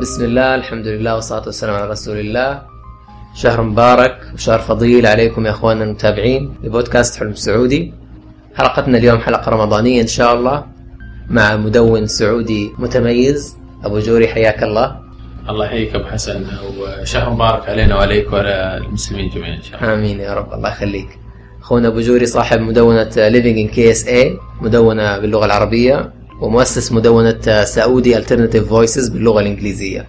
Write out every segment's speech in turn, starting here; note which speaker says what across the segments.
Speaker 1: بسم الله الحمد لله والصلاة والسلام على رسول الله. شهر مبارك وشهر فضيل عليكم يا إخواننا المتابعين لبودكاست حلم سعودي. حلقتنا اليوم حلقة رمضانية إن شاء الله مع مدون سعودي متميز أبو جوري حياك الله.
Speaker 2: الله يحييك أبو حسن وشهر مبارك علينا وعليك وعلى المسلمين جميعا إن شاء الله.
Speaker 1: آمين يا رب الله يخليك. أخونا أبو جوري صاحب مدونة Living in KSA مدونة باللغة العربية. ومؤسس مدونة سعودي Alternative Voices باللغة الإنجليزية.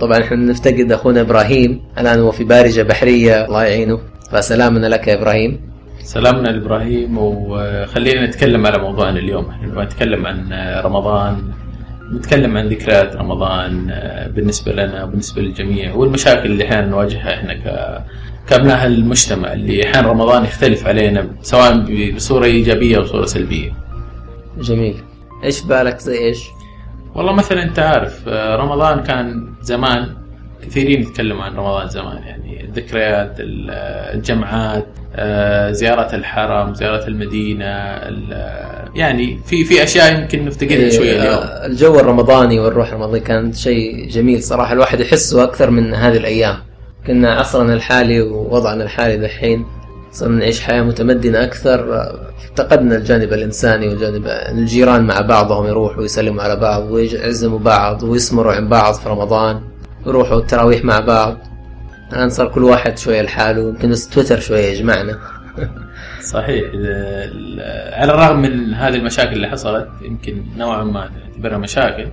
Speaker 1: طبعا إحنا نفتقد أخونا إبراهيم. الآن هو في بارجة بحرية. الله يعينه. فسلامنا لك يا إبراهيم.
Speaker 2: سلامنا لابراهيم وخلينا نتكلم على موضوعنا اليوم. إحنا نتكلم عن رمضان نتكلم عن ذكريات رمضان بالنسبة لنا وبالنسبة للجميع والمشاكل اللي أحيانا نواجهها إحنا ك كأبناء المجتمع اللي أحيانا رمضان يختلف علينا سواء بصورة إيجابية أو بصورة سلبية.
Speaker 1: جميل. إيش بالك زي إيش؟
Speaker 2: والله مثلا أنت عارف رمضان كان زمان كثيرين يتكلموا عن رمضان زمان يعني الذكريات الجمعات زيارة الحرم زيارة المدينة يعني في في أشياء يمكن نفتقدها شوية اليوم.
Speaker 1: الجو الرمضاني والروح الرمضاني كان شيء جميل صراحة الواحد يحسه أكثر من هذه الأيام. كنا عصرنا الحالي ووضعنا الحالي دحين. صرنا نعيش حياة متمدنة أكثر افتقدنا الجانب الإنساني والجانب الجيران مع بعضهم يروحوا ويسلموا على بعض ويعزموا بعض ويسمروا عن بعض في رمضان ويروحوا التراويح مع بعض. الآن صار كل واحد شوية لحاله يمكن تويتر شوية يجمعنا.
Speaker 2: صحيح على الرغم من هذه المشاكل اللي حصلت يمكن نوعا ما نعتبرها مشاكل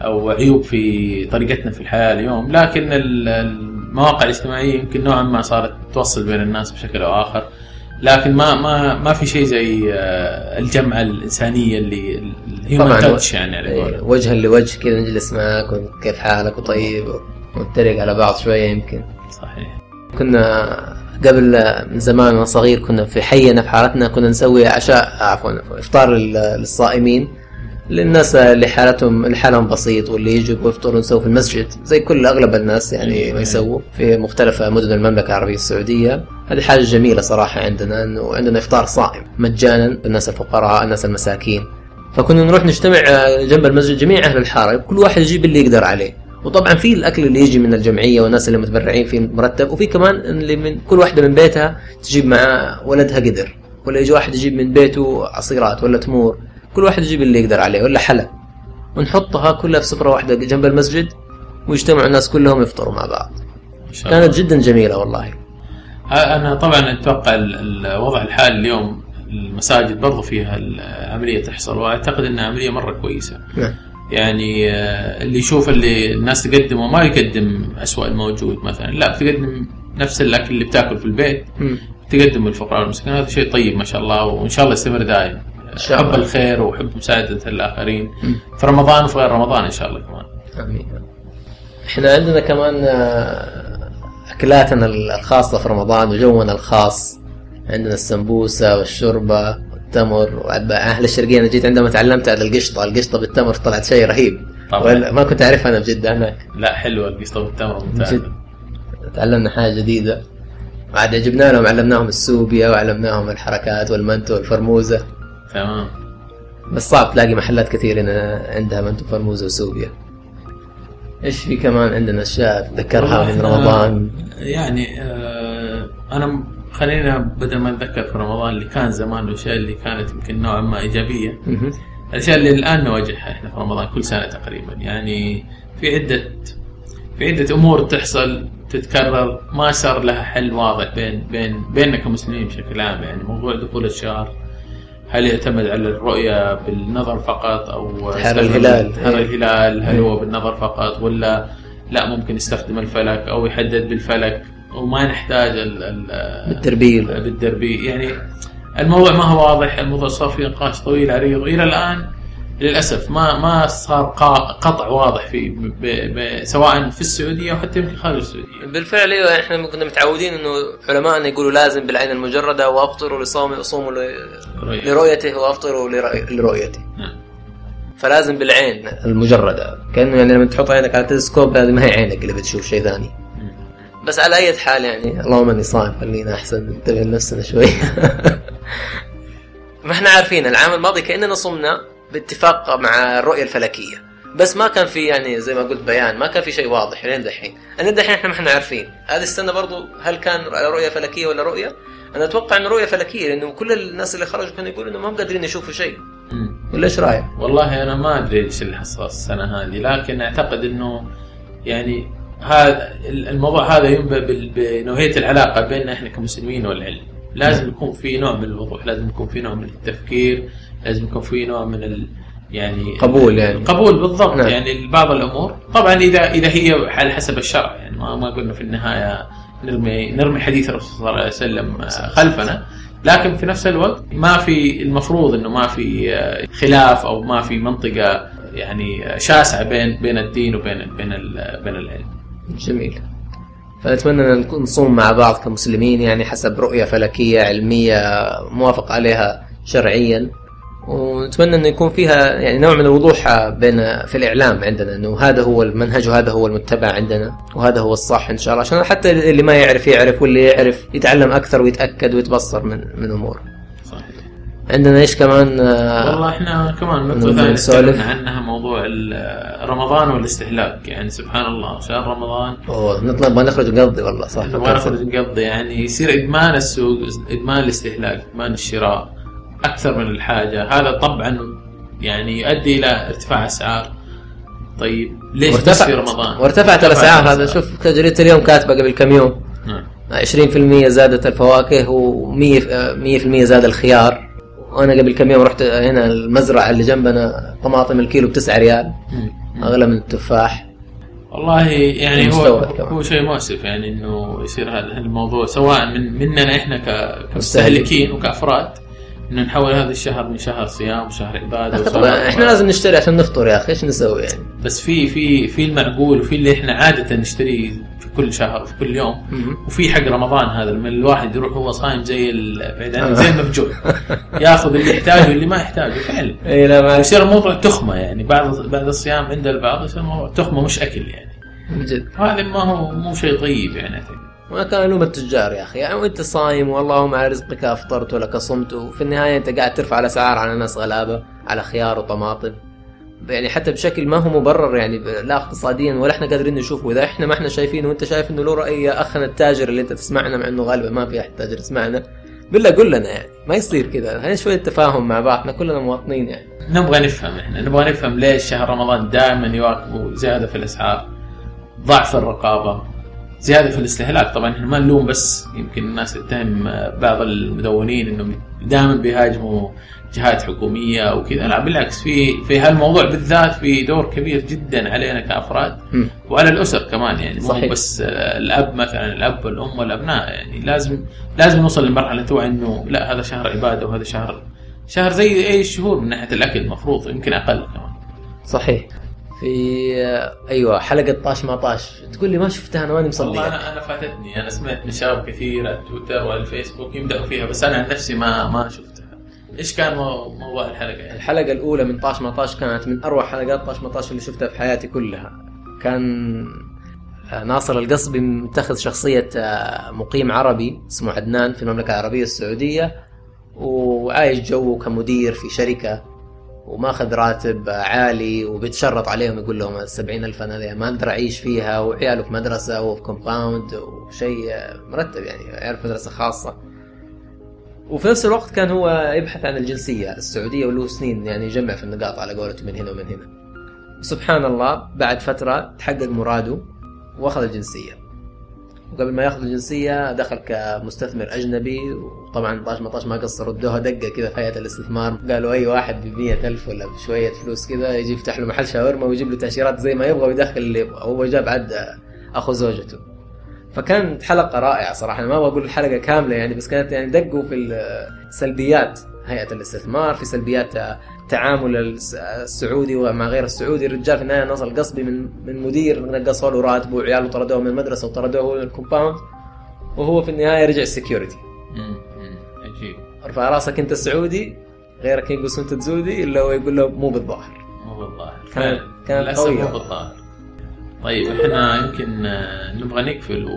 Speaker 2: أو عيوب في طريقتنا في الحياة اليوم لكن المواقع الاجتماعية يمكن نوعا ما صارت توصل بين الناس بشكل أو آخر لكن ما ما ما في شيء زي الجمعة الإنسانية اللي الهيومن تاتش يعني على
Speaker 1: إيه وجها لوجه كذا نجلس معك وكيف حالك وطيب ونتريق على بعض شوية يمكن.
Speaker 2: صحيح.
Speaker 1: كنا قبل من زمان وأنا صغير كنا في حينا في حارتنا كنا نسوي عشاء عفوا إفطار للصائمين. للناس اللي حالتهم حالهم بسيط واللي يجوا يفطروا نسوي في المسجد. زي كل أغلب الناس يعني ما يسووا في مختلف مدن المملكة العربية السعودية. هذه حاجة جميلة صراحة عندنا إنه عندنا إفطار صائم مجانا للناس الفقراء الناس المساكين. فكنا نروح نجتمع جنب المسجد جميع أهل الحارة. كل واحد يجيب اللي يقدر عليه. وطبعا في الأكل اللي يجي من الجمعية والناس اللي متبرعين فيه مرتب وفي كمان اللي من كل واحدة من بيتها تجيب مع ولدها قدر. ولا يجي واحد يجيب من بيته عصيرات ولا تمور. كل واحد يجيب اللي يقدر عليه ولا حلا. ونحطها كلها في سفرة واحدة جنب المسجد ويجتمعوا الناس كلهم يفطروا مع بعض. كانت جدا جميلة والله.
Speaker 2: أنا طبعا أتوقع الوضع الحالي اليوم المساجد برضو فيها العملية تحصل وأعتقد أنها عملية مرة كويسة.
Speaker 1: نعم.
Speaker 2: يعني اللي يشوف اللي الناس تقدمه ما يقدم أسوأ الموجود مثلا لا بتقدم نفس الأكل اللي بتاكل في البيت
Speaker 1: م.
Speaker 2: تقدم للفقراء والمساكين هذا شيء طيب ما شاء الله وإن شاء الله يستمر دائما. حب الخير وحب مساعدة الآخرين. في رمضان وفي غير رمضان إن شاء الله كمان.
Speaker 1: آمين. إحنا عندنا كمان أكلاتنا الخاصة في رمضان وجونا الخاص. عندنا السمبوسة والشوربة والتمر وأهل الشرقية أنا جيت عندما تعلمت على القشطة. القشطة بالتمر طلعت شيء رهيب.
Speaker 2: طبعا.
Speaker 1: ما كنت أعرفها أنا بجدة هناك.
Speaker 2: لا حلوة القشطة بالتمر ممتازة.
Speaker 1: تعلمنا حاجة جديدة. بعد جبنا لهم علمناهم السوبيا وعلمناهم الحركات والمنتو والفرموزة.
Speaker 2: تمام.
Speaker 1: بس صعب تلاقي محلات كثير هنا عندها منتو فرموزة وسوبيا. إيش في كمان عندنا أشياء تذكرها من رمضان؟
Speaker 2: يعني آه أنا خلينا بدل ما نتذكر في رمضان اللي كان زمان والاشياء اللي كانت يمكن نوعا ما إيجابية الأشياء اللي الآن نواجهها إحنا في رمضان كل سنة تقريبا. يعني في عدة في عدة أمور تحصل تتكرر ما صار لها حل واضح بين بين بيننا كمسلمين بشكل عام. يعني موضوع دخول الشهر هل يعتمد على الرؤية بالنظر فقط أو
Speaker 1: حر الهلال.
Speaker 2: حر الهلال هل هو بالنظر فقط ولا لا ممكن يستخدم الفلك أو يحدد بالفلك وما نحتاج ال ال
Speaker 1: بالتربيل.
Speaker 2: بالتربيل. يعني الموضوع ما هو واضح الموضوع صار فيه نقاش طويل عريض. وإلى الآن للأسف ما ما صار قطع واضح في ب ب سواء في السعودية وحتى يمكن خارج السعودية.
Speaker 1: بالفعل إيوه إحنا كنا متعودين إنه علماءنا يقولوا لازم بالعين المجردة وأفطروا لصومي وصوموا لرؤيته وأفطروا لرؤيته.
Speaker 2: نعم.
Speaker 1: فلازم بالعين المجردة كأنه يعني لما تحط عينك على التلسكوب هذه ما هي عينك اللي بتشوف شيء ثاني. بس على أي حال يعني اللهم إني صايم خلينا أحسن ننتبه لنفسنا شوي. ما إحنا عارفين العام الماضي كأننا صمنا باتفاق مع الرؤية الفلكية. بس ما كان في يعني زي ما قلت بيان ما كان في شيء واضح لين دحين. لين دحين إحنا ما إحنا عارفين. هذه السنة برضو هل كان رؤية فلكية ولا رؤية؟ أنا أتوقع انه رؤية فلكية لأنه كل الناس اللي خرجوا كانوا يقولوا إنه ما هم قادرين يشوفوا شيء. ولا إيش رأيك؟
Speaker 2: والله أنا ما أدري إيش اللي حصل السنة هذه لكن أعتقد إنه يعني هذا الموضوع هذا ينبئ بنوعيه العلاقة بيننا إحنا كمسلمين والعلم. لازم يكون في نوع من الوضوح لازم يكون في نوع من التفكير. لازم يكون في نوع من ال يعني
Speaker 1: قبول يعني.
Speaker 2: قبول بالضبط
Speaker 1: نعم.
Speaker 2: يعني بعض الأمور طبعا اذا إذا هي على حسب الشرع يعني ما ما قلنا في النهاية نرمي نرمي حديث الرسول صلى الله عليه وسلم خلفنا لكن في نفس الوقت ما في المفروض إنه ما في آه، خلاف أو ما في منطقة يعني شاسعة بين بين الدين وبين بين بين العلم.
Speaker 1: جميل فنتمنى أن نكون- نصوم مع بعض كمسلمين يعني حسب رؤية فلكية علمية موافق عليها شرعيا ونتمنى إنه يكون فيها يعني نوع من الوضوح بين في الإعلام عندنا إنه هذا هو المنهج وهذا هو المتبع عندنا وهذا هو الصح إن شاء الله عشان حتى اللي ما يعرف يعرف واللي يعرف يتعلم أكثر ويتأكد ويتبصر من من أمور.
Speaker 2: صحيح.
Speaker 1: عندنا إيش كمان؟
Speaker 2: والله إحنا كمان
Speaker 1: نقطة
Speaker 2: ثانية عنها موضوع رمضان والاستهلاك يعني سبحان الله شهر رمضان.
Speaker 1: أوه نطلع نبغى نخرج نقضي والله صح
Speaker 2: نبغى نخرج نقضي يعني يصير إدمان السوق إدمان الاستهلاك إدمان الشراء. أكثر من الحاجة. هذا طبعا يعني يؤدي إلى ارتفاع اسعار طيب ليش بس في رمضان؟
Speaker 1: وارتفعت الأسعار هذا. شوف جريده اليوم كاتبة قبل كم يوم؟
Speaker 2: نعم.
Speaker 1: 20% زادت الفواكه و100% 100% زاد الخيار. وأنا قبل كم يوم رحت هنا المزرعة اللي جنبنا طماطم الكيلو ب 9 ريال. أغلى من التفاح.
Speaker 2: والله يعني هو
Speaker 1: كمان.
Speaker 2: هو شيء مؤسف يعني إنه يصير هذا الموضوع سواء من مننا إحنا كمستهلكين
Speaker 1: مستهلكين.
Speaker 2: وكأفراد. انه نحول هذا الشهر من شهر صيام وشهر عباده
Speaker 1: طبعا إحنا لازم نشتري عشان نفطر يا أخي إيش نسوي يعني؟
Speaker 2: بس في في في المعقول وفي اللي إحنا عادة نشتريه في كل شهر وفي كل يوم. وفي حق رمضان هذا لما الواحد يروح هو صايم زي بعيد عنك زي المفجوع. ياخذ اللي يحتاجه واللي ما يحتاجه فعلا.
Speaker 1: إي لا ما
Speaker 2: يصير الموضوع تخمة يعني. بعد بعد الصيام عند البعض يصير الموضوع تخمة مش أكل يعني.
Speaker 1: من جد.
Speaker 2: هذا ما هو مو شيء طيب يعني. أعتقد.
Speaker 1: ما كان الوم التجار يا أخي. يعني وأنت صايم والله على رزقك أفطرت ولك صمت وفي النهاية أنت قاعد ترفع الأسعار على ناس غلابة على خيار وطماطم. يعني حتى بشكل ما هو مبرر يعني لا اقتصاديا ولا إحنا قادرين نشوفه اذا إحنا ما إحنا شايفينه وأنت شايف إنه له رأي يا أخنا التاجر اللي أنت تسمعنا مع إنه غالبا ما في أحد تاجر يسمعنا بالله قول لنا يعني. ما يصير كذا. هي شوية تفاهم مع بعضنا كلنا مواطنين يعني.
Speaker 2: نبغى نفهم إحنا. نبغى نفهم ليش شهر رمضان دائما يواكبوا زيادة في الأسعار ضعف الرقابة. زيادة في الاستهلاك. طبعا إحنا ما نلوم بس يمكن الناس تتهم بعض المدونين إنهم دائما بيهاجموا جهات حكومية وكذا لا بالعكس في في هالموضوع بالذات في دور كبير جدا علينا كأفراد
Speaker 1: مم.
Speaker 2: وعلى الأسر كمان. يعني مو
Speaker 1: صحيح.
Speaker 2: بس آه، الأب مثلا الأب والأم والأبناء. يعني لازم لازم نوصل لمرحله توعي إنه لا هذا شهر عبادة وهذا شهر شهر زي أي شهور من ناحية الأكل المفروض يمكن أقل كمان.
Speaker 1: صحيح. في أيوه حلقة طاش ما طاش. تقول لي ما شفتها أنا ماني
Speaker 2: والله
Speaker 1: مصلي
Speaker 2: أنا أنا فاتتني. أنا سمعت من شباب كثير على تويتر وعلى الفيسبوك يمدحوا فيها بس أنا عن نفسي ما ما شفتها. إيش كان مو- موضوع الحلقة؟ يعني؟
Speaker 1: الحلقة الأولى من طاش ما طاش كانت من أروع حلقات طاش ما طاش اللي شفتها في حياتي كلها. كان آه، ناصر القصبي متخذ شخصية آه، مقيم عربي اسمه عدنان في المملكة العربية السعودية وعايش جو كمدير في شركة وماخذ راتب عالي وبيتشرط عليهم يقول لهم السبعين ألف أنا ما أقدر أعيش فيها وعياله في مدرسة وفي compound وشيء مرتب يعني عياله في مدرسة خاصة. وفي نفس الوقت كان هو يبحث عن الجنسية السعودية وله سنين يعني يجمع في النقاط على قولته من هنا ومن هنا. سبحان الله بعد فترة تحقق مراده وأخذ الجنسية. وقبل ما ياخذ الجنسية دخل كمستثمر أجنبي وطبعا طاش ما طاش ما قصر ردوها دقة كذا في هيئة الاستثمار. قالوا أي واحد ب ألف ولا بشوية فلوس كذا يجي يفتح له محل شاورما ويجيب له تأشيرات زي ما يبغى ويدخل اللي يبغى. هو جاب عد أخو زوجته. فكانت حلقة رائعة صراحة. أنا ما بقول الحلقة كاملة يعني بس كانت يعني دقوا في السلبيات. هيئة الاستثمار في سلبيات تعامل الس- السعودي ومع غير السعودي. الرجال في النهاية ناصر القصبي من من مدير نقصوا له راتبه وعياله طردوه من المدرسة وطردوه من ال compound. وهو في النهاية رجع
Speaker 2: ال security. عجيب.
Speaker 1: ارفع راسك انت السعودي غيرك ينقص انت تزودي إلا هو يقول له مو بالظاهر.
Speaker 2: مو بالظاهر.
Speaker 1: كان-
Speaker 2: للأسف
Speaker 1: قوية.
Speaker 2: مو بالظاهر. طيب إحنا يمكن آه، نبغى نقفل و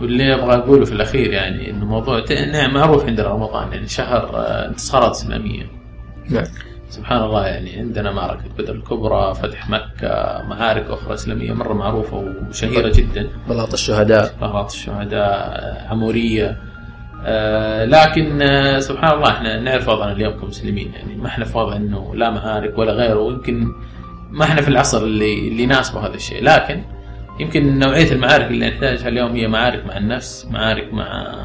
Speaker 2: واللي أبغى أقوله في الأخير يعني إنه موضوع نعم معروف عندنا رمضان يعني شهر آه، انتصارات إسلامية.
Speaker 1: نعم.
Speaker 2: سبحان الله يعني عندنا معركة بدر الكبرى فتح مكة معارك أخرى إسلامية مرة معروفة وشهيرة جدا.
Speaker 1: بلاط الشهداء.
Speaker 2: بلاط الشهداء عمورية. آه لكن آه سبحان الله إحنا نعرف وضعنا اليوم كمسلمين. يعني ما إحنا في وضع إنه لا معارك ولا غيره ويمكن ما إحنا في العصر اللي اللي يناسبه هذا الشيء. لكن يمكن نوعية المعارك اللي نحتاجها اليوم هي معارك مع النفس معارك مع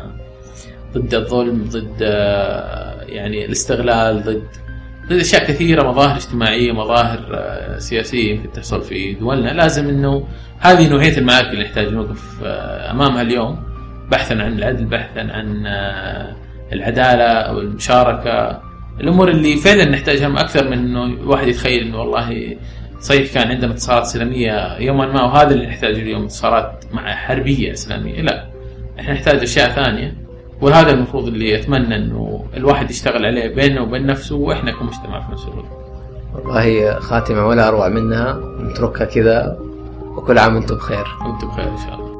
Speaker 2: ضد الظلم ضد آه يعني الاستغلال ضد ضد أشياء كثيرة مظاهر اجتماعية مظاهر آه سياسية يمكن تحصل في دولنا. لازم إنه هذه نوعية المعارك اللي نحتاج نوقف آه أمامها اليوم بحثا عن العدل بحثا عن العدالة أو المشاركة. الأمور اللي فعلا نحتاجها أكثر من إنه الواحد يتخيل إنه والله صحيح كان عندنا انتصارات إسلامية يوما ما وهذا اللي نحتاجه اليوم انتصارات مع حربية إسلامية لا إحنا نحتاج أشياء ثانية وهذا المفروض اللي أتمنى إنه الواحد يشتغل عليه بينه وبين نفسه وإحنا كمجتمع في نفس الوقت.
Speaker 1: والله خاتمة ولا أروع منها نتركها كذا وكل عام وأنتم بخير.
Speaker 2: وأنتم بخير إن شاء الله.